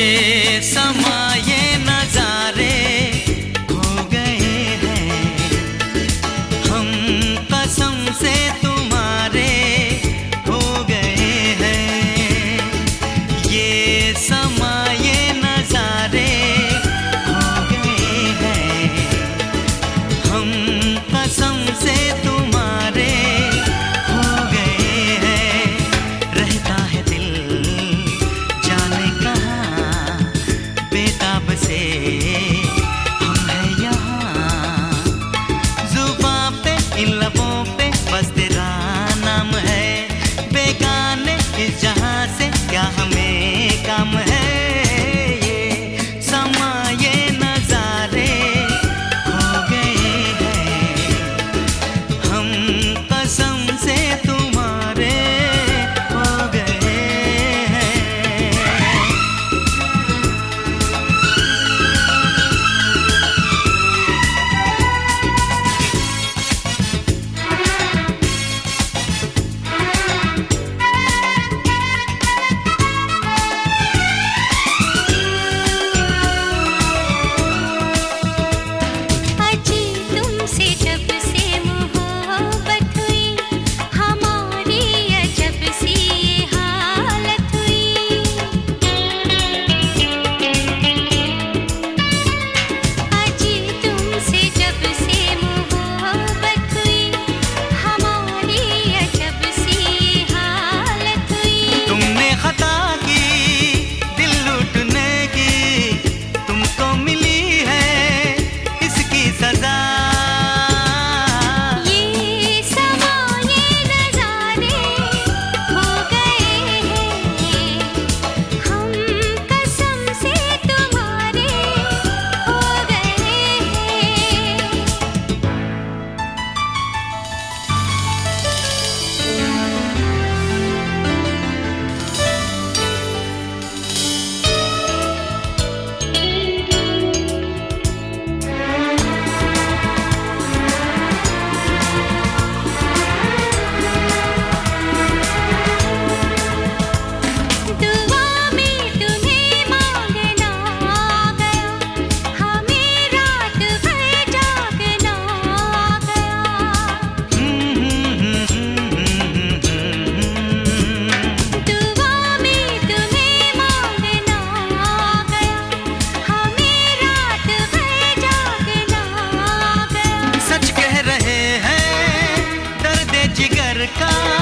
ఏ సమయ deseo. pecar.